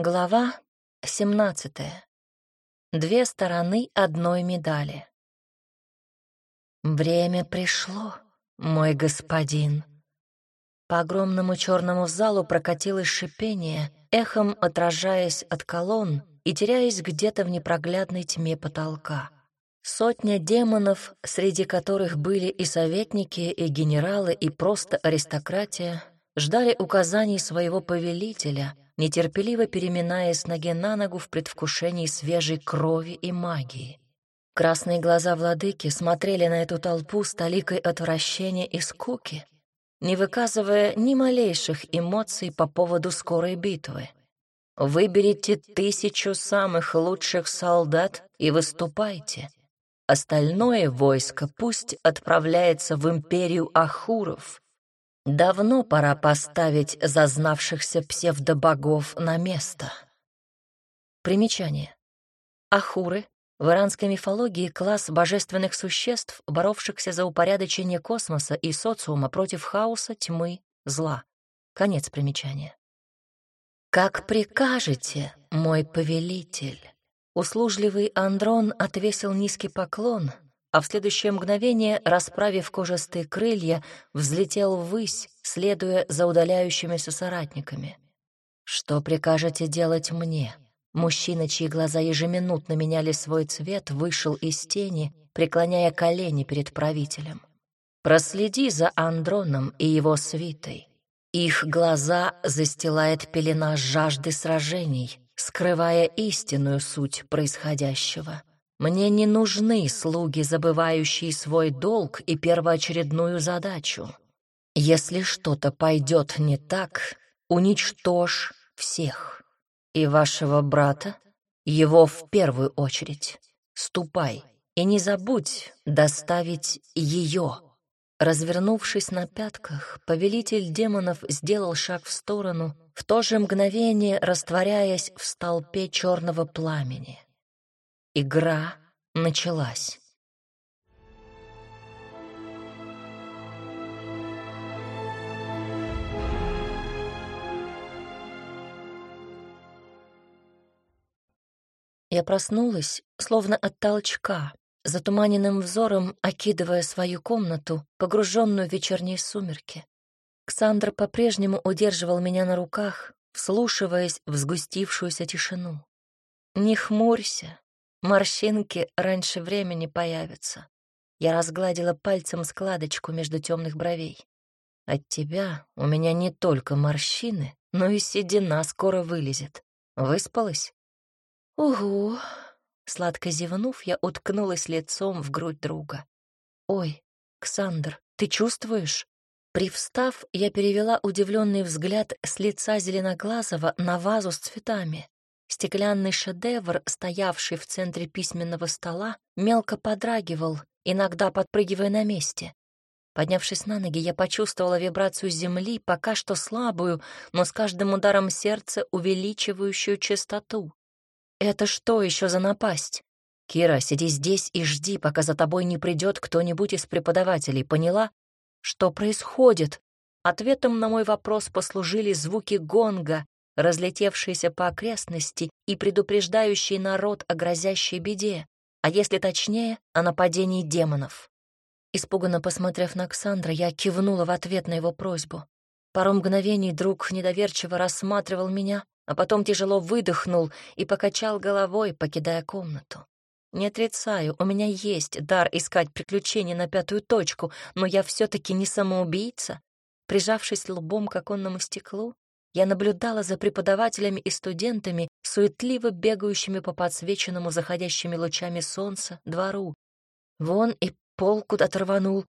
Глава 17. Две стороны одной медали. Время пришло, мой господин. По огромному черному залу прокатилось шипение, эхом отражаясь от колонн и теряясь где-то в непроглядной тьме потолка. Сотня демонов, среди которых были и советники, и генералы, и просто аристократия, ждали указаний своего повелителя, нетерпеливо переминаясь ноги на ногу в предвкушении свежей крови и магии. Красные глаза владыки смотрели на эту толпу с толикой отвращения и скуки, не выказывая ни малейших эмоций по поводу скорой битвы. Выберите тысячу самых лучших солдат и выступайте. Остальное войско пусть отправляется в империю Ахуров, Давно пора поставить зазнавшихся псевдобогов на место. Примечание. Ахуры — в иранской мифологии класс божественных существ, боровшихся за упорядочение космоса и социума против хаоса, тьмы, зла. Конец примечания. «Как прикажете, мой повелитель?» Услужливый Андрон отвесил низкий поклон — а в следующее мгновение, расправив кожистые крылья, взлетел ввысь, следуя за удаляющимися соратниками. «Что прикажете делать мне?» Мужчина, чьи глаза ежеминутно меняли свой цвет, вышел из тени, преклоняя колени перед правителем. «Проследи за Андроном и его свитой. Их глаза застилает пелена жажды сражений, скрывая истинную суть происходящего. Мне не нужны слуги, забывающие свой долг и первоочередную задачу. Если что-то пойдет не так, уничтожь всех. И вашего брата, его в первую очередь. Ступай и не забудь доставить ее. Развернувшись на пятках, повелитель демонов сделал шаг в сторону, в то же мгновение растворяясь в столпе черного пламени. Игра началась. Я проснулась, словно от толчка, затуманенным взором окидывая свою комнату, погруженную в вечерние сумерки. Ксандр по-прежнему удерживал меня на руках, вслушиваясь в сгустившуюся тишину. «Не хмурься, Морщинки раньше времени появятся. Я разгладила пальцем складочку между темных бровей. От тебя у меня не только морщины, но и седина скоро вылезет. Выспалась? Угу. Сладко зевнув, я уткнулась лицом в грудь друга. Ой, Ксандр, ты чувствуешь? Привстав, я перевела удивленный взгляд с лица Зеленоглазого на вазу с цветами. Стеклянный шедевр, стоявший в центре письменного стола, мелко подрагивал, иногда подпрыгивая на месте. Поднявшись на ноги, я почувствовала вибрацию земли, пока что слабую, но с каждым ударом сердца увеличивающую частоту. Это что еще за напасть? Кира, сиди здесь и жди, пока за тобой не придет кто-нибудь из преподавателей, поняла? Что происходит? Ответом на мой вопрос послужили звуки гонга, разлетевшиеся по окрестности и предупреждающие народ о грозящей беде, а если точнее, о нападении демонов. Испуганно посмотрев на Ксандра, я кивнула в ответ на его просьбу. Пару мгновений друг недоверчиво рассматривал меня, а потом тяжело выдохнул и покачал головой, покидая комнату. Не отрицаю, у меня есть дар искать приключения на пятую точку, но я все таки не самоубийца. Прижавшись лбом к оконному стеклу, я наблюдала за преподавателями и студентами, суетливо бегающими по подсвеченному заходящими лучами солнца двору. Вон и пол куда-то рванул.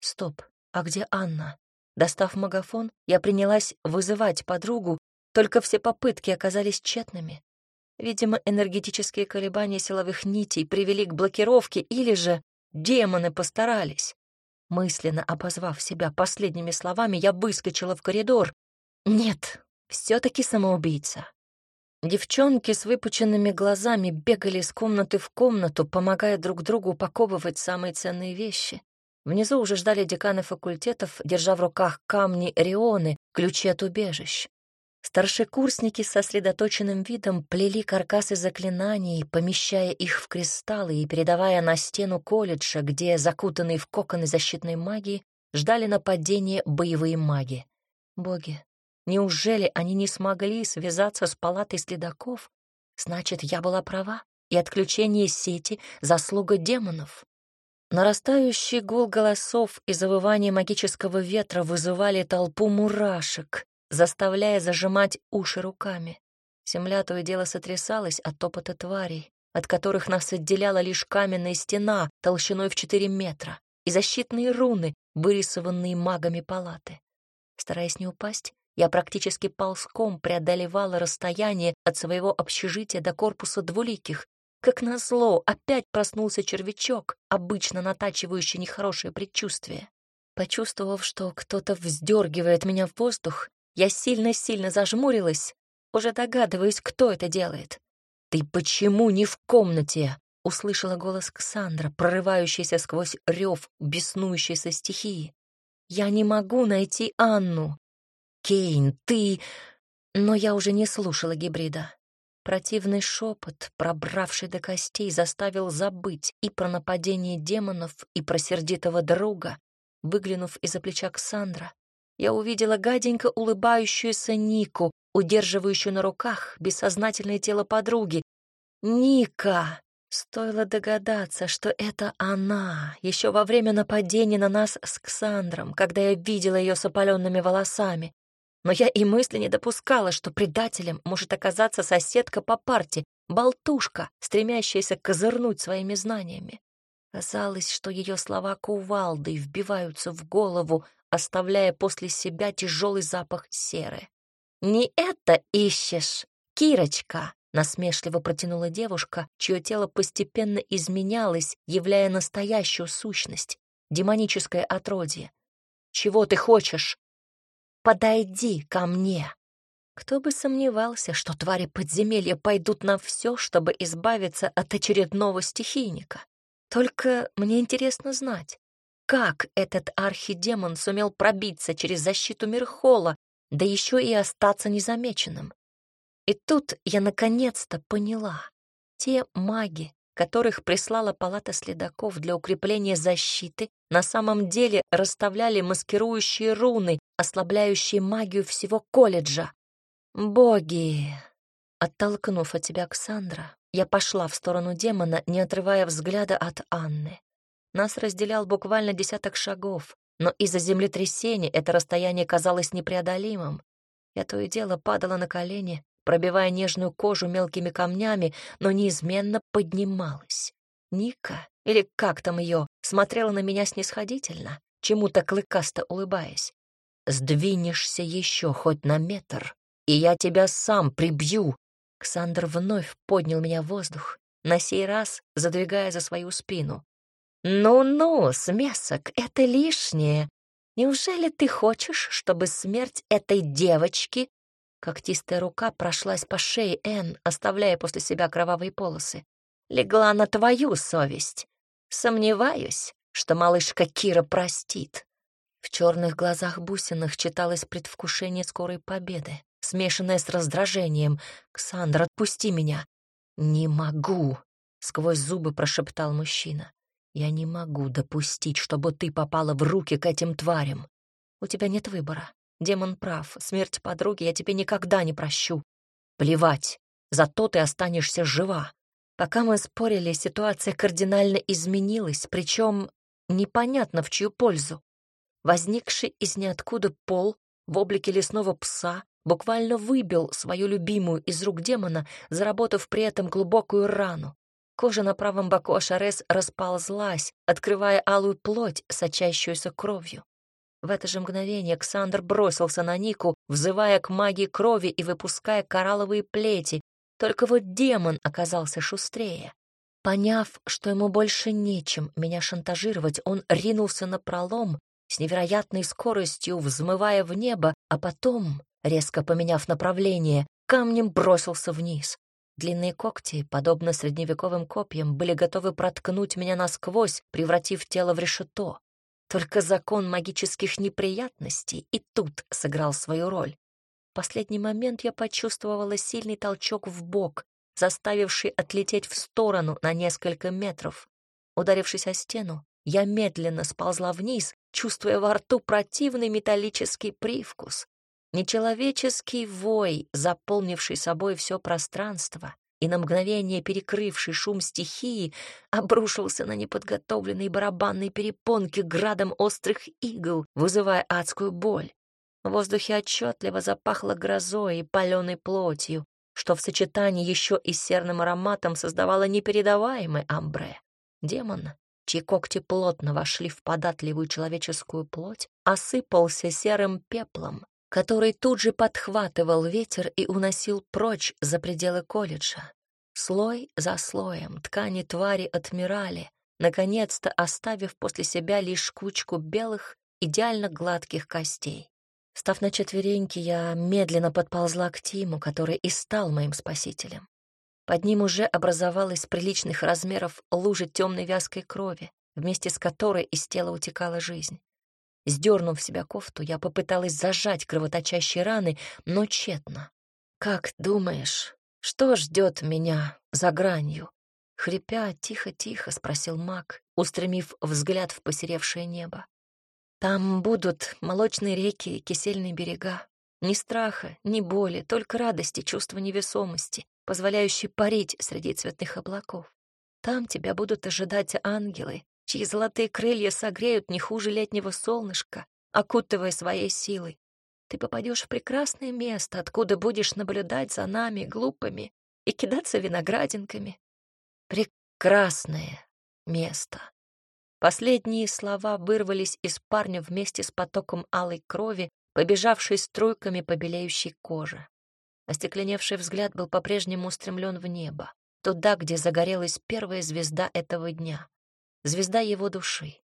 Стоп, а где Анна? Достав магафон, я принялась вызывать подругу, только все попытки оказались тщетными. Видимо, энергетические колебания силовых нитей привели к блокировке, или же демоны постарались. Мысленно обозвав себя последними словами, я выскочила в коридор, нет, все таки самоубийца. Девчонки с выпученными глазами бегали из комнаты в комнату, помогая друг другу упаковывать самые ценные вещи. Внизу уже ждали деканы факультетов, держа в руках камни Рионы, ключи от убежищ. Старшекурсники с сосредоточенным видом плели каркасы заклинаний, помещая их в кристаллы и передавая на стену колледжа, где, закутанные в коконы защитной магии, ждали нападения боевые маги. Боги, неужели они не смогли связаться с палатой следаков? Значит, я была права, и отключение сети — заслуга демонов. Нарастающий гул голосов и завывание магического ветра вызывали толпу мурашек, заставляя зажимать уши руками. Земля то и дело сотрясалась от топота тварей, от которых нас отделяла лишь каменная стена толщиной в четыре метра и защитные руны, вырисованные магами палаты. Стараясь не упасть, я практически ползком преодолевала расстояние от своего общежития до корпуса двуликих. Как назло, опять проснулся червячок, обычно натачивающий нехорошее предчувствие. Почувствовав, что кто-то вздергивает меня в воздух, я сильно-сильно зажмурилась, уже догадываясь, кто это делает. «Ты почему не в комнате?» — услышала голос Ксандра, прорывающийся сквозь рев беснующейся стихии. «Я не могу найти Анну!» «Кейн, ты...» Но я уже не слушала гибрида. Противный шепот, пробравший до костей, заставил забыть и про нападение демонов, и про сердитого друга. Выглянув из-за плеча Ксандра, я увидела гаденько улыбающуюся Нику, удерживающую на руках бессознательное тело подруги. «Ника!» Стоило догадаться, что это она, еще во время нападения на нас с Ксандром, когда я видела ее с опаленными волосами. Но я и мысли не допускала, что предателем может оказаться соседка по парте, болтушка, стремящаяся козырнуть своими знаниями. Казалось, что ее слова кувалдой вбиваются в голову, оставляя после себя тяжелый запах серы. «Не это ищешь, Кирочка!» — насмешливо протянула девушка, чье тело постепенно изменялось, являя настоящую сущность, демоническое отродье. «Чего ты хочешь?» «Подойди ко мне!» Кто бы сомневался, что твари подземелья пойдут на все, чтобы избавиться от очередного стихийника. Только мне интересно знать, как этот архидемон сумел пробиться через защиту Мирхола, да еще и остаться незамеченным. И тут я наконец-то поняла. Те маги, которых прислала палата следаков для укрепления защиты, на самом деле расставляли маскирующие руны, ослабляющие магию всего колледжа. Боги! Оттолкнув от тебя Ксандра, я пошла в сторону демона, не отрывая взгляда от Анны. Нас разделял буквально десяток шагов, но из-за землетрясения это расстояние казалось непреодолимым. Я то и дело падала на колени, пробивая нежную кожу мелкими камнями, но неизменно поднималась. Ника, или как там ее, смотрела на меня снисходительно, чему-то клыкасто улыбаясь. «Сдвинешься еще хоть на метр, и я тебя сам прибью!» Ксандр вновь поднял меня в воздух, на сей раз задвигая за свою спину. «Ну-ну, смесок, это лишнее. Неужели ты хочешь, чтобы смерть этой девочки...» Когтистая рука прошлась по шее Энн, оставляя после себя кровавые полосы. «Легла на твою совесть. Сомневаюсь, что малышка Кира простит». В черных глазах бусинах читалось предвкушение скорой победы, смешанное с раздражением. «Ксандр, отпусти меня!» «Не могу!» — сквозь зубы прошептал мужчина. Я не могу допустить, чтобы ты попала в руки к этим тварям. У тебя нет выбора. Демон прав. Смерть подруги я тебе никогда не прощу. Плевать. Зато ты останешься жива. Пока мы спорили, ситуация кардинально изменилась, причем непонятно в чью пользу. Возникший из ниоткуда пол в облике лесного пса буквально выбил свою любимую из рук демона, заработав при этом глубокую рану. Кожа на правом боку Ашарес расползлась, открывая алую плоть, сочащуюся кровью. В это же мгновение Александр бросился на Нику, взывая к магии крови и выпуская коралловые плети. Только вот демон оказался шустрее. Поняв, что ему больше нечем меня шантажировать, он ринулся на пролом, с невероятной скоростью взмывая в небо, а потом, резко поменяв направление, камнем бросился вниз. Длинные когти, подобно средневековым копьям, были готовы проткнуть меня насквозь, превратив тело в решето. Только закон магических неприятностей и тут сыграл свою роль. В последний момент я почувствовала сильный толчок в бок, заставивший отлететь в сторону на несколько метров. Ударившись о стену, я медленно сползла вниз, чувствуя во рту противный металлический привкус. Нечеловеческий вой, заполнивший собой все пространство и на мгновение перекрывший шум стихии, обрушился на неподготовленные барабанные перепонки градом острых игл, вызывая адскую боль. В воздухе отчетливо запахло грозой и паленой плотью, что в сочетании еще и с серным ароматом создавало непередаваемый амбре. Демон, чьи когти плотно вошли в податливую человеческую плоть, осыпался серым пеплом, который тут же подхватывал ветер и уносил прочь за пределы колледжа. Слой за слоем ткани твари отмирали, наконец-то оставив после себя лишь кучку белых, идеально гладких костей. Став на четвереньки, я медленно подползла к Тиму, который и стал моим спасителем. Под ним уже образовалась приличных размеров лужа темной вязкой крови, вместе с которой из тела утекала жизнь. Сдернув себя кофту, я попыталась зажать кровоточащие раны, но тщетно. «Как думаешь, что ждет меня за гранью?» Хрипя, тихо-тихо спросил маг, устремив взгляд в посеревшее небо. Там будут молочные реки и кисельные берега. Ни страха, ни боли, только радости, чувство невесомости, позволяющие парить среди цветных облаков. Там тебя будут ожидать ангелы, чьи золотые крылья согреют не хуже летнего солнышка, окутывая своей силой. Ты попадешь в прекрасное место, откуда будешь наблюдать за нами, глупыми, и кидаться виноградинками. Прекрасное место. Последние слова вырвались из парня вместе с потоком алой крови, побежавшей струйками по белеющей коже. Остекленевший взгляд был по-прежнему устремлен в небо, туда, где загорелась первая звезда этого дня, звезда его души.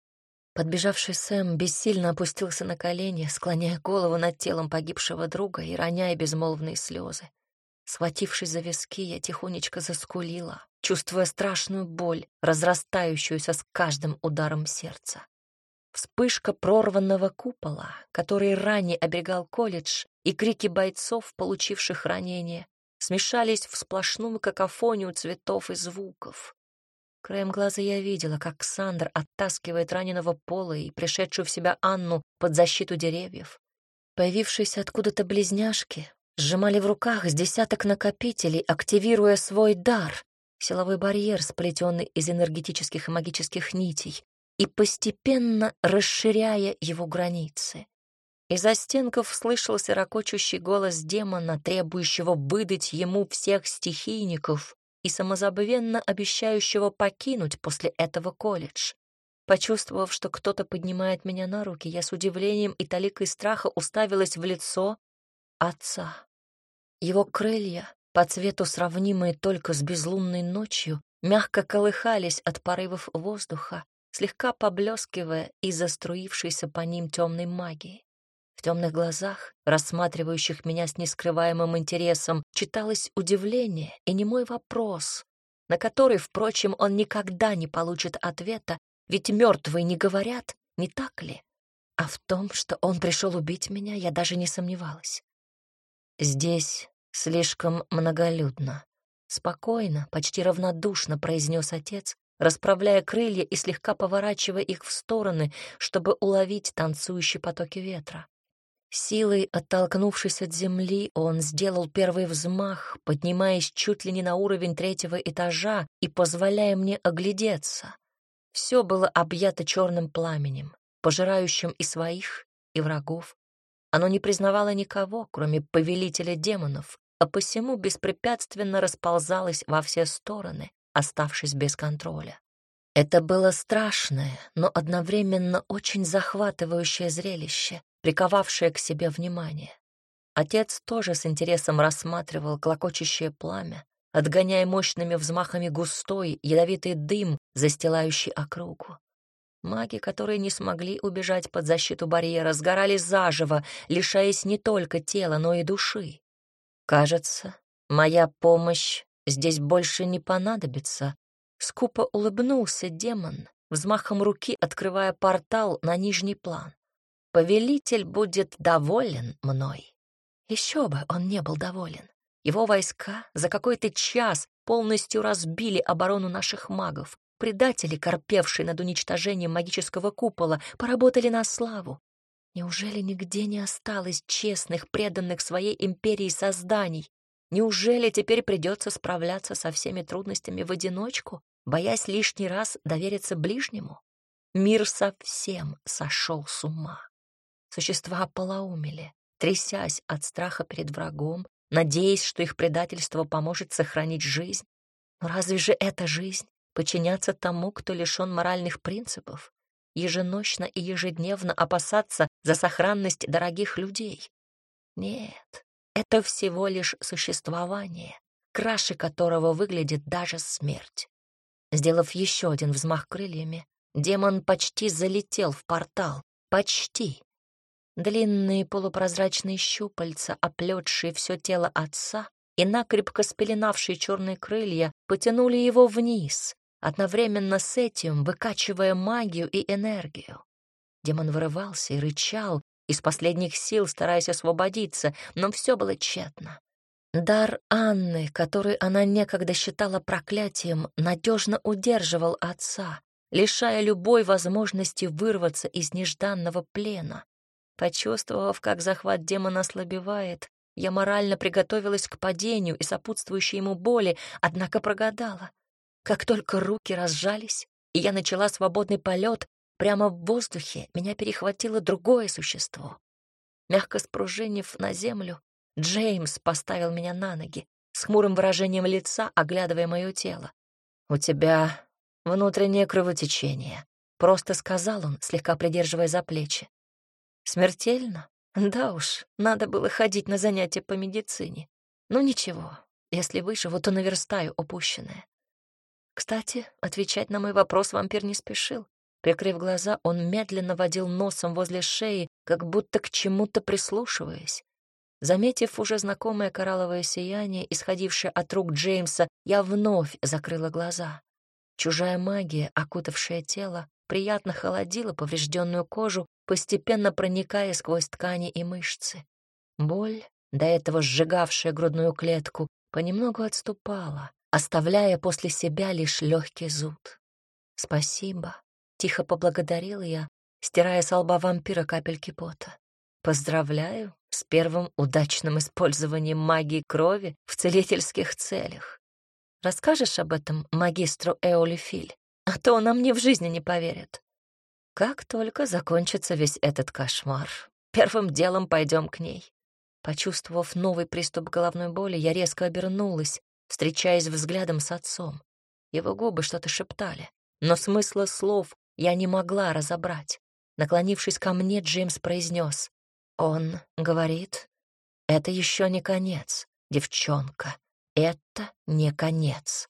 Подбежавший Сэм бессильно опустился на колени, склоняя голову над телом погибшего друга и роняя безмолвные слезы. Схватившись за виски, я тихонечко заскулила, чувствуя страшную боль, разрастающуюся с каждым ударом сердца. Вспышка прорванного купола, который ранее оберегал колледж, и крики бойцов, получивших ранения, смешались в сплошную какофонию цветов и звуков. Краем глаза я видела, как Сандр оттаскивает раненого пола и пришедшую в себя Анну под защиту деревьев. Появившиеся откуда-то близняшки сжимали в руках с десяток накопителей, активируя свой дар, силовой барьер, сплетенный из энергетических и магических нитей, и постепенно расширяя его границы. Из-за стенков слышался ракочущий голос демона, требующего выдать ему всех стихийников и самозабвенно обещающего покинуть после этого колледж. Почувствовав, что кто-то поднимает меня на руки, я с удивлением и толикой страха уставилась в лицо отца. Его крылья, по цвету сравнимые только с безлунной ночью, мягко колыхались от порывов воздуха, слегка поблескивая из-за струившейся по ним темной магии. Темных глазах, рассматривающих меня с нескрываемым интересом, читалось удивление и немой вопрос, на который, впрочем, он никогда не получит ответа, ведь мертвые не говорят, не так ли? А в том, что он пришел убить меня, я даже не сомневалась. Здесь Слишком многолюдно. Спокойно, почти равнодушно произнес отец, расправляя крылья и слегка поворачивая их в стороны, чтобы уловить танцующие потоки ветра. Силой оттолкнувшись от земли, он сделал первый взмах, поднимаясь чуть ли не на уровень третьего этажа и позволяя мне оглядеться. Все было объято черным пламенем, пожирающим и своих, и врагов. Оно не признавало никого, кроме повелителя демонов, а посему беспрепятственно расползалась во все стороны, оставшись без контроля. Это было страшное, но одновременно очень захватывающее зрелище, приковавшее к себе внимание. Отец тоже с интересом рассматривал клокочущее пламя, отгоняя мощными взмахами густой, ядовитый дым, застилающий округу. Маги, которые не смогли убежать под защиту барьера, сгорали заживо, лишаясь не только тела, но и души. Кажется, моя помощь здесь больше не понадобится. Скупо улыбнулся демон, взмахом руки открывая портал на нижний план. Повелитель будет доволен мной. Еще бы он не был доволен. Его войска за какой-то час полностью разбили оборону наших магов. Предатели, корпевшие над уничтожением магического купола, поработали на славу. Неужели нигде не осталось честных, преданных своей империи созданий? Неужели теперь придется справляться со всеми трудностями в одиночку, боясь лишний раз довериться ближнему? Мир совсем сошел с ума. Существа полоумели, трясясь от страха перед врагом, надеясь, что их предательство поможет сохранить жизнь. Но разве же это жизнь? Подчиняться тому, кто лишён моральных принципов? Еженочно и ежедневно опасаться за сохранность дорогих людей? Нет, это всего лишь существование, краше которого выглядит даже смерть. Сделав еще один взмах крыльями, демон почти залетел в портал. Почти. Длинные полупрозрачные щупальца, оплетшие все тело отца, и накрепко спеленавшие черные крылья потянули его вниз, одновременно с этим выкачивая магию и энергию. Демон вырывался и рычал, из последних сил стараясь освободиться, но все было тщетно. Дар Анны, который она некогда считала проклятием, надежно удерживал отца, лишая любой возможности вырваться из нежданного плена. Почувствовав, как захват демона ослабевает, я морально приготовилась к падению и сопутствующей ему боли, однако прогадала. Как только руки разжались, и я начала свободный полет, прямо в воздухе меня перехватило другое существо. Мягко спружинив на землю, Джеймс поставил меня на ноги, с хмурым выражением лица, оглядывая мое тело. «У тебя внутреннее кровотечение», — просто сказал он, слегка придерживая за плечи. Смертельно? Да уж, надо было ходить на занятия по медицине. Ну ничего, если выживу, то наверстаю упущенное. Кстати, отвечать на мой вопрос вампир не спешил. Прикрыв глаза, он медленно водил носом возле шеи, как будто к чему-то прислушиваясь. Заметив уже знакомое коралловое сияние, исходившее от рук Джеймса, я вновь закрыла глаза. Чужая магия, окутавшая тело, приятно холодила поврежденную кожу, постепенно проникая сквозь ткани и мышцы. Боль, до этого сжигавшая грудную клетку, понемногу отступала, оставляя после себя лишь легкий зуд. «Спасибо», — тихо поблагодарил я, стирая с лба вампира капельки пота. «Поздравляю с первым удачным использованием магии крови в целительских целях. Расскажешь об этом магистру Эолифиль, а то он мне в жизни не поверит». Как только закончится весь этот кошмар, первым делом пойдем к ней. Почувствовав новый приступ головной боли, я резко обернулась, встречаясь взглядом с отцом. Его губы что-то шептали, но смысла слов я не могла разобрать. Наклонившись ко мне, Джеймс произнес: «Он говорит, это еще не конец, девчонка, это не конец».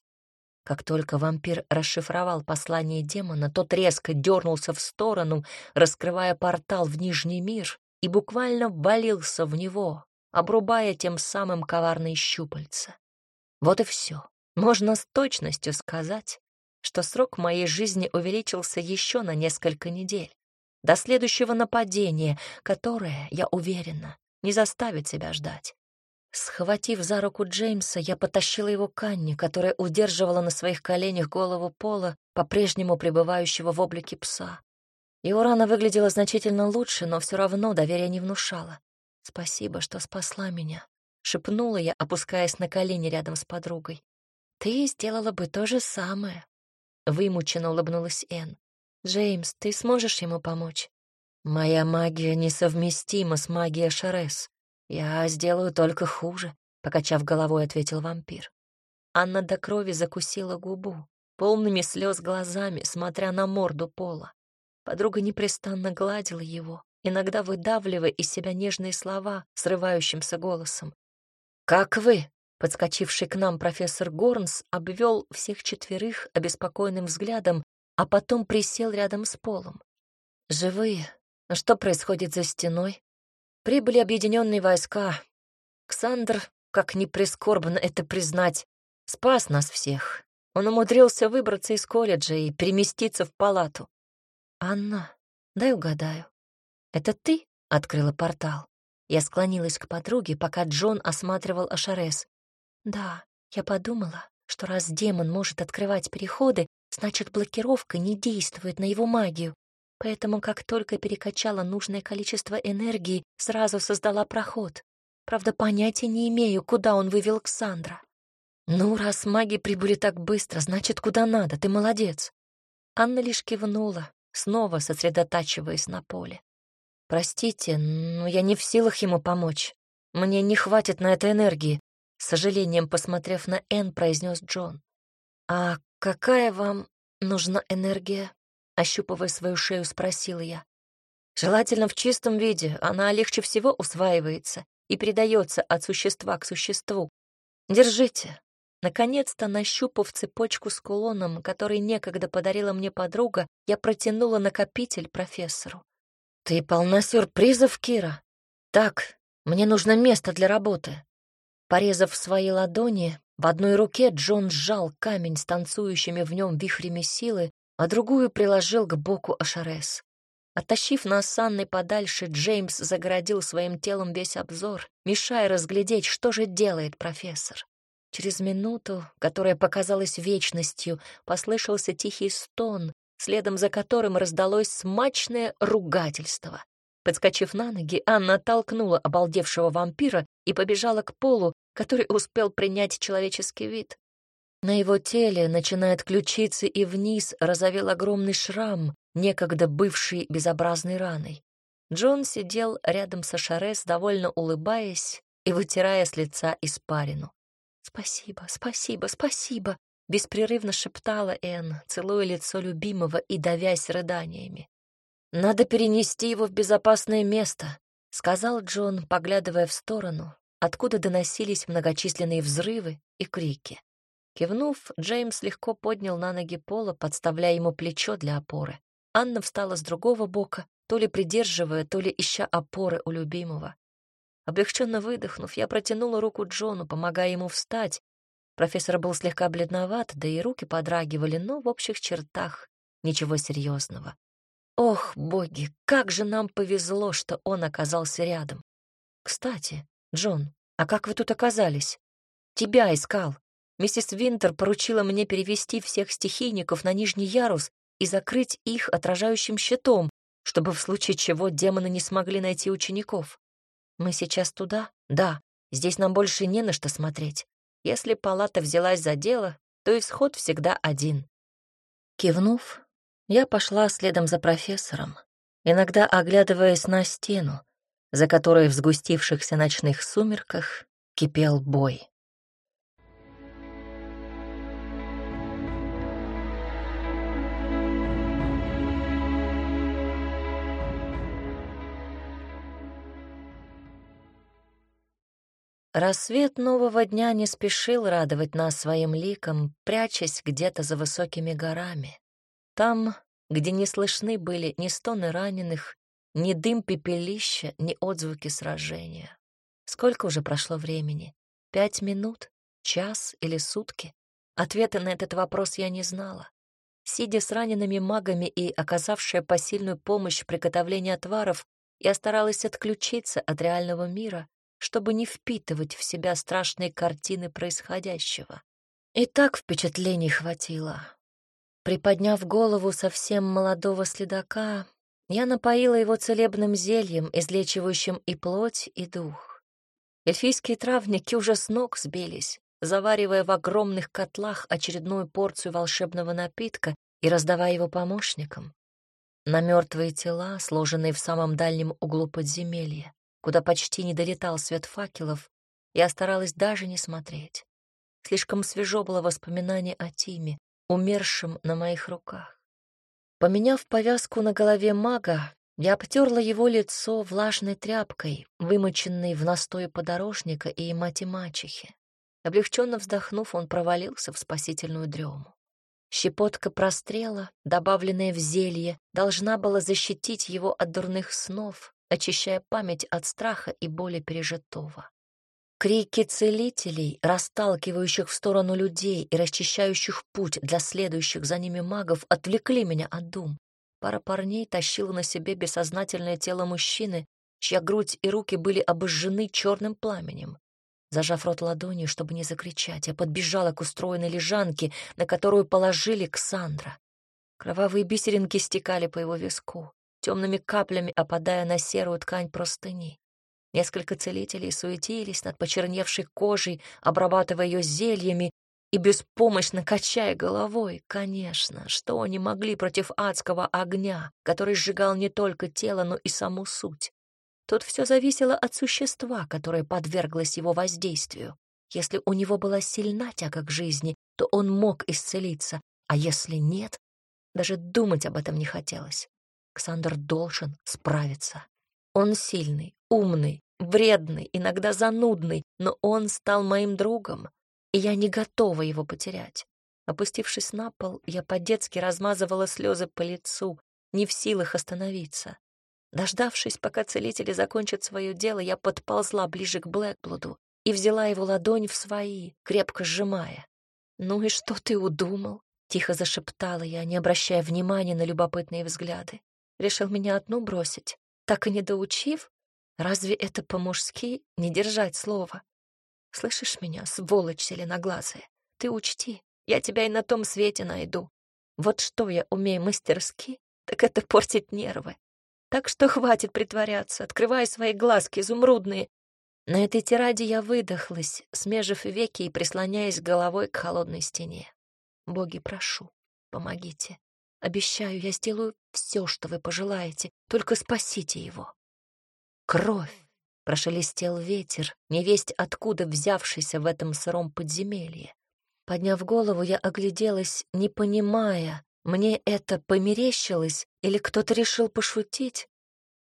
Как только вампир расшифровал послание демона, тот резко дернулся в сторону, раскрывая портал в Нижний мир, и буквально ввалился в него, обрубая тем самым коварные щупальца. Вот и все. Можно с точностью сказать, что срок моей жизни увеличился еще на несколько недель, до следующего нападения, которое, я уверена, не заставит себя ждать. Схватив за руку Джеймса, я потащила его к Анне, которая удерживала на своих коленях голову Пола, по-прежнему пребывающего в облике пса. Его рана выглядела значительно лучше, но все равно доверия не внушала. «Спасибо, что спасла меня», — шепнула я, опускаясь на колени рядом с подругой. «Ты сделала бы то же самое», — вымученно улыбнулась Энн. «Джеймс, ты сможешь ему помочь?» «Моя магия несовместима с магией Шарес», «Я сделаю только хуже», — покачав головой, ответил вампир. Анна до крови закусила губу, полными слез глазами, смотря на морду Пола. Подруга непрестанно гладила его, иногда выдавливая из себя нежные слова срывающимся голосом. «Как вы?» — подскочивший к нам профессор Горнс обвел всех четверых обеспокоенным взглядом, а потом присел рядом с Полом. «Живые? Что происходит за стеной?» Прибыли объединенные войска. Ксандр, как ни прискорбно это признать, спас нас всех. Он умудрился выбраться из колледжа и переместиться в палату. «Анна, дай угадаю. Это ты открыла портал?» Я склонилась к подруге, пока Джон осматривал Ашарес. «Да, я подумала, что раз демон может открывать переходы, значит, блокировка не действует на его магию. Поэтому, как только перекачала нужное количество энергии, сразу создала проход. Правда, понятия не имею, куда он вывел Ксандра. «Ну, раз маги прибыли так быстро, значит, куда надо, ты молодец». Анна лишь кивнула, снова сосредотачиваясь на поле. «Простите, но я не в силах ему помочь. Мне не хватит на это энергии», — сожалением посмотрев на Энн, произнес Джон. «А какая вам нужна энергия?» — ощупывая свою шею, спросила я. «Желательно в чистом виде, она легче всего усваивается и передается от существа к существу. Держите». Наконец-то, нащупав цепочку с кулоном, который некогда подарила мне подруга, я протянула накопитель профессору. «Ты полна сюрпризов, Кира. Так, мне нужно место для работы». Порезав свои ладони, в одной руке Джон сжал камень с танцующими в нем вихрями силы, а другую приложил к боку Ашарес. Оттащив нас с Анной подальше, Джеймс загородил своим телом весь обзор, мешая разглядеть, что же делает профессор. Через минуту, которая показалась вечностью, послышался тихий стон, следом за которым раздалось смачное ругательство. Подскочив на ноги, Анна толкнула обалдевшего вампира и побежала к полу, который успел принять человеческий вид. На его теле, начиная от ключицы и вниз, разовел огромный шрам, некогда бывший безобразной раной. Джон сидел рядом со Шарес, довольно улыбаясь и вытирая с лица испарину. «Спасибо, спасибо, спасибо!» Беспрерывно шептала Энн, целуя лицо любимого и давясь рыданиями. «Надо перенести его в безопасное место», — сказал Джон, поглядывая в сторону, откуда доносились многочисленные взрывы и крики. Кивнув, Джеймс легко поднял на ноги пола, подставляя ему плечо для опоры. Анна встала с другого бока, то ли придерживая, то ли ища опоры у любимого. Облегченно выдохнув, я протянула руку Джону, помогая ему встать, Профессор был слегка бледноват, да и руки подрагивали, но в общих чертах ничего серьезного. Ох, боги, как же нам повезло, что он оказался рядом. Кстати, Джон, а как вы тут оказались? Тебя искал. Миссис Винтер поручила мне перевести всех стихийников на нижний ярус и закрыть их отражающим щитом, чтобы в случае чего демоны не смогли найти учеников. Мы сейчас туда? Да. Здесь нам больше не на что смотреть. Если палата взялась за дело, то исход всегда один. Кивнув, я пошла следом за профессором, иногда оглядываясь на стену, за которой в сгустившихся ночных сумерках кипел бой. Рассвет нового дня не спешил радовать нас своим ликом, прячась где-то за высокими горами. Там, где не слышны были ни стоны раненых, ни дым пепелища, ни отзвуки сражения. Сколько уже прошло времени? Пять минут? Час или сутки? Ответа на этот вопрос я не знала. Сидя с ранеными магами и оказавшая посильную помощь в приготовлении отваров, я старалась отключиться от реального мира чтобы не впитывать в себя страшные картины происходящего. И так впечатлений хватило. Приподняв голову совсем молодого следака, я напоила его целебным зельем, излечивающим и плоть, и дух. Эльфийские травники уже с ног сбились, заваривая в огромных котлах очередную порцию волшебного напитка и раздавая его помощникам. На мертвые тела, сложенные в самом дальнем углу подземелья, куда почти не долетал свет факелов, я старалась даже не смотреть. Слишком свежо было воспоминание о Тиме, умершем на моих руках. Поменяв повязку на голове мага, я обтерла его лицо влажной тряпкой, вымоченной в настое подорожника и мати-мачехи. Облегченно вздохнув, он провалился в спасительную дрему. Щепотка прострела, добавленная в зелье, должна была защитить его от дурных снов, очищая память от страха и боли пережитого. Крики целителей, расталкивающих в сторону людей и расчищающих путь для следующих за ними магов, отвлекли меня от дум. Пара парней тащила на себе бессознательное тело мужчины, чья грудь и руки были обожжены черным пламенем. Зажав рот ладонью, чтобы не закричать, я подбежала к устроенной лежанке, на которую положили Ксандра. Кровавые бисеринки стекали по его виску, темными каплями опадая на серую ткань простыни. Несколько целителей суетились над почерневшей кожей, обрабатывая ее зельями и беспомощно качая головой. Конечно, что они могли против адского огня, который сжигал не только тело, но и саму суть. Тут все зависело от существа, которое подверглось его воздействию. Если у него была сильна тяга к жизни, то он мог исцелиться, а если нет, даже думать об этом не хотелось. Ксандр должен справиться. Он сильный, умный, вредный, иногда занудный, но он стал моим другом, и я не готова его потерять. Опустившись на пол, я по-детски размазывала слезы по лицу, не в силах остановиться. Дождавшись, пока целители закончат свое дело, я подползла ближе к Блэкблуду и взяла его ладонь в свои, крепко сжимая. «Ну и что ты удумал?» — тихо зашептала я, не обращая внимания на любопытные взгляды. «Решил меня одну бросить, так и не доучив? Разве это по-мужски не держать слово? Слышишь меня, сволочь селеноглазая? Ты учти, я тебя и на том свете найду. Вот что я умею мастерски, так это портить нервы. Так что хватит притворяться, открывай свои глазки изумрудные. На этой тираде я выдохлась, смежив веки и прислоняясь головой к холодной стене. Боги, прошу, помогите. Обещаю, я сделаю все, что вы пожелаете, только спасите его. Кровь! Прошелестел ветер, невесть откуда взявшийся в этом сыром подземелье. Подняв голову, я огляделась, не понимая, мне это померещилось или кто-то решил пошутить.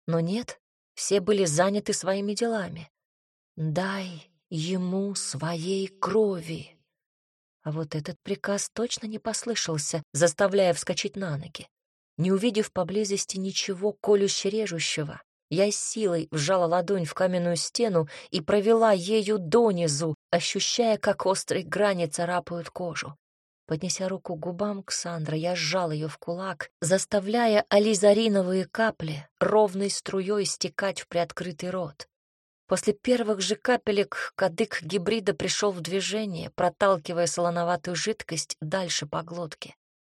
Но нет, все были заняты своими делами. «Дай ему своей крови». А вот этот приказ точно не послышался, заставляя вскочить на ноги. Не увидев поблизости ничего колюще-режущего, я силой вжала ладонь в каменную стену и провела ею донизу, ощущая, как острые грани царапают кожу. Поднеся руку к губам Ксандра, я сжал ее в кулак, заставляя ализариновые капли ровной струей стекать в приоткрытый рот. После первых же капелек кадык гибрида пришел в движение, проталкивая солоноватую жидкость дальше по глотке.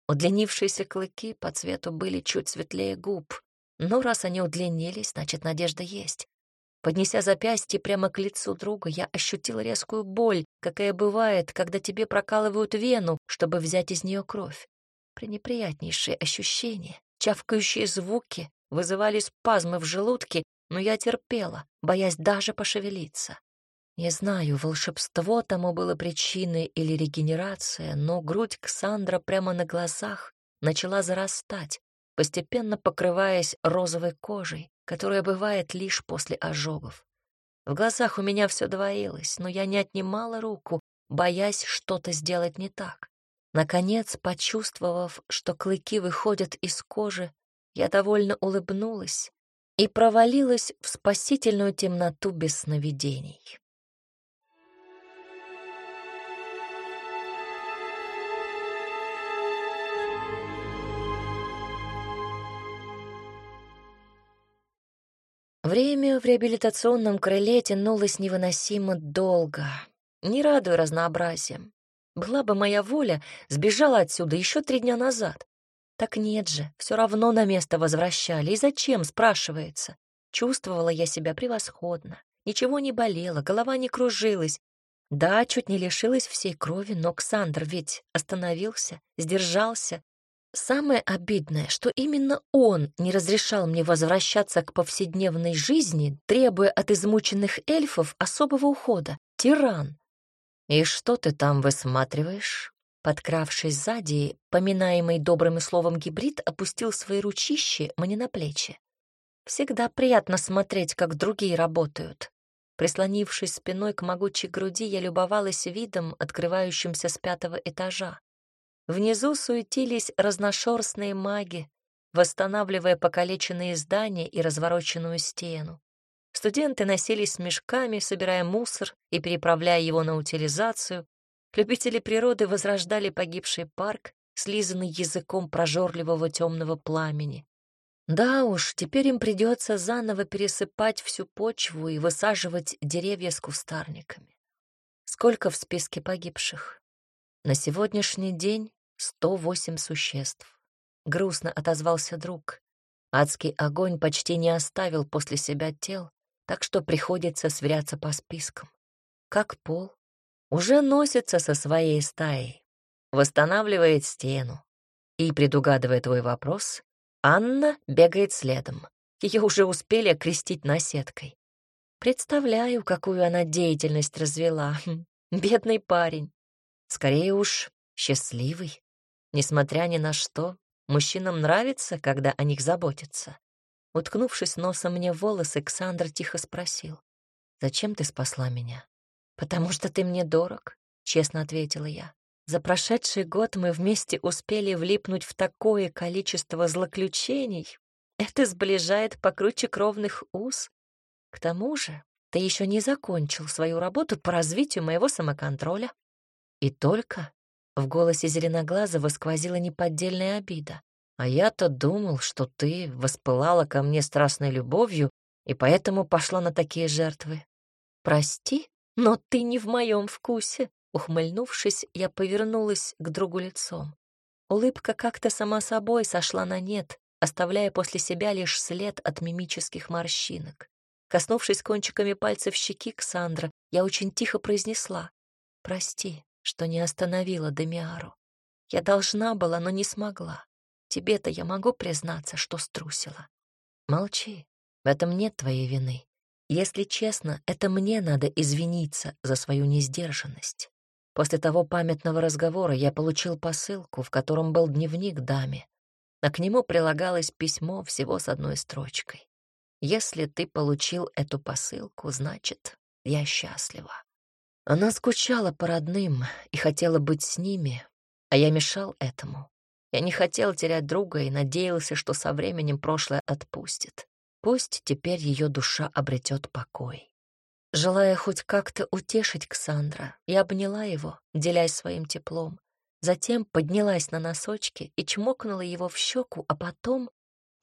Удлинившиеся клыки по цвету были чуть светлее губ, но раз они удлинились, значит, надежда есть. Поднеся запястье прямо к лицу друга, я ощутила резкую боль, какая бывает, когда тебе прокалывают вену, чтобы взять из нее кровь. Пренеприятнейшие ощущения, чавкающие звуки вызывали спазмы в желудке, но я терпела, боясь даже пошевелиться. Не знаю, волшебство тому было причиной или регенерация, но грудь Ксандра прямо на глазах начала зарастать, постепенно покрываясь розовой кожей, которая бывает лишь после ожогов. В глазах у меня все двоилось, но я не отнимала руку, боясь что-то сделать не так. Наконец, почувствовав, что клыки выходят из кожи, я довольно улыбнулась и провалилась в спасительную темноту без сновидений. Время в реабилитационном крыле тянулось невыносимо долго, не радуя разнообразием. Была бы моя воля, сбежала отсюда еще три дня назад. Так нет же, все равно на место возвращали. И зачем, спрашивается? Чувствовала я себя превосходно. Ничего не болело, голова не кружилась. Да, чуть не лишилась всей крови, но Ксандр ведь остановился, сдержался, Самое обидное, что именно он не разрешал мне возвращаться к повседневной жизни, требуя от измученных эльфов особого ухода. Тиран. «И что ты там высматриваешь?» Подкравшись сзади, поминаемый добрым словом гибрид опустил свои ручищи мне на плечи. Всегда приятно смотреть, как другие работают. Прислонившись спиной к могучей груди, я любовалась видом, открывающимся с пятого этажа. Внизу суетились разношерстные маги, восстанавливая покалеченные здания и развороченную стену. Студенты носились с мешками, собирая мусор и переправляя его на утилизацию. Любители природы возрождали погибший парк, слизанный языком прожорливого темного пламени. Да уж, теперь им придется заново пересыпать всю почву и высаживать деревья с кустарниками. Сколько в списке погибших? На сегодняшний день 108 существ. Грустно отозвался друг. Адский огонь почти не оставил после себя тел, так что приходится сверяться по спискам. Как пол. Уже носится со своей стаей. Восстанавливает стену. И, предугадывая твой вопрос, Анна бегает следом. Ее уже успели окрестить наседкой. Представляю, какую она деятельность развела. Хм, бедный парень. Скорее уж, счастливый. Несмотря ни на что, мужчинам нравится, когда о них заботятся. Уткнувшись носом мне в волосы, Ксандр тихо спросил. «Зачем ты спасла меня?» «Потому что ты мне дорог», — честно ответила я. За прошедший год мы вместе успели влипнуть в такое количество злоключений. Это сближает покруче кровных уз. К тому же ты еще не закончил свою работу по развитию моего самоконтроля. И только в голосе Зеленоглазого сквозила неподдельная обида. А я-то думал, что ты воспылала ко мне страстной любовью и поэтому пошла на такие жертвы. Прости, но ты не в моем вкусе. Ухмыльнувшись, я повернулась к другу лицом. Улыбка как-то сама собой сошла на нет, оставляя после себя лишь след от мимических морщинок. Коснувшись кончиками пальцев щеки Ксандра, я очень тихо произнесла «Прости, что не остановила Демиару. Я должна была, но не смогла. Тебе-то я могу признаться, что струсила. Молчи, в этом нет твоей вины. Если честно, это мне надо извиниться за свою несдержанность. После того памятного разговора я получил посылку, в котором был дневник даме, а к нему прилагалось письмо всего с одной строчкой. «Если ты получил эту посылку, значит, я счастлива». Она скучала по родным и хотела быть с ними, а я мешал этому. Я не хотел терять друга и надеялся, что со временем прошлое отпустит. Пусть теперь ее душа обретет покой. Желая хоть как-то утешить Ксандра, я обняла его, делясь своим теплом. Затем поднялась на носочки и чмокнула его в щеку, а потом...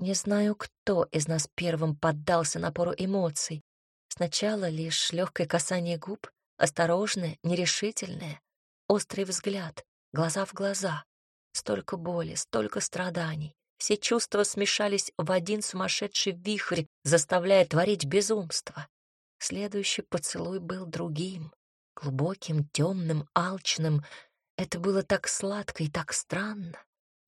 Не знаю, кто из нас первым поддался напору эмоций. Сначала лишь легкое касание губ, осторожное, нерешительное, острый взгляд, глаза в глаза. Столько боли, столько страданий. Все чувства смешались в один сумасшедший вихрь, заставляя творить безумство. Следующий поцелуй был другим, глубоким, темным, алчным. Это было так сладко и так странно.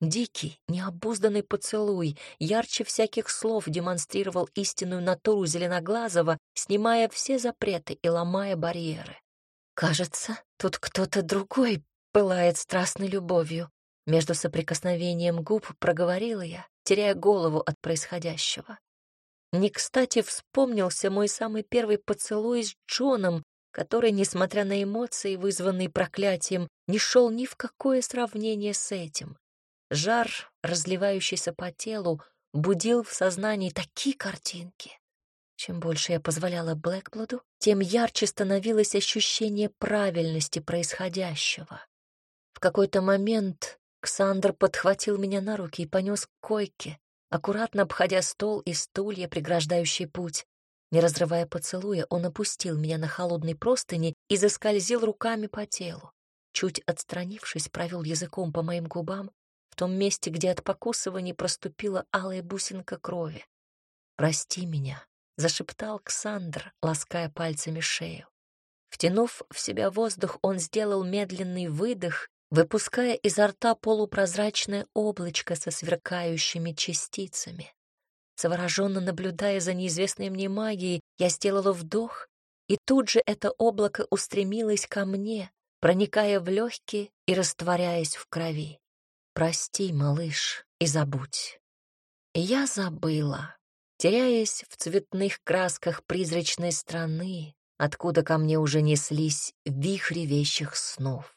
Дикий, необузданный поцелуй, ярче всяких слов демонстрировал истинную натуру Зеленоглазого, снимая все запреты и ломая барьеры. Кажется, тут кто-то другой пылает страстной любовью. Между соприкосновением губ проговорила я, теряя голову от происходящего. Не кстати вспомнился мой самый первый поцелуй с Джоном, который, несмотря на эмоции, вызванные проклятием, не шел ни в какое сравнение с этим. Жар, разливающийся по телу, будил в сознании такие картинки. Чем больше я позволяла Блэкбладу, тем ярче становилось ощущение правильности происходящего. В какой-то момент Ксандр подхватил меня на руки и понес к койке, аккуратно обходя стол и стулья, преграждающие путь. Не разрывая поцелуя, он опустил меня на холодной простыни и заскользил руками по телу. Чуть отстранившись, провел языком по моим губам, в том месте, где от покусывания проступила алая бусинка крови. «Прости меня», — зашептал Ксандр, лаская пальцами шею. Втянув в себя воздух, он сделал медленный выдох выпуская изо рта полупрозрачное облачко со сверкающими частицами. Завороженно наблюдая за неизвестной мне магией, я сделала вдох, и тут же это облако устремилось ко мне, проникая в легкие и растворяясь в крови. «Прости, малыш, и забудь». Я забыла, теряясь в цветных красках призрачной страны, откуда ко мне уже неслись вихри вещих снов.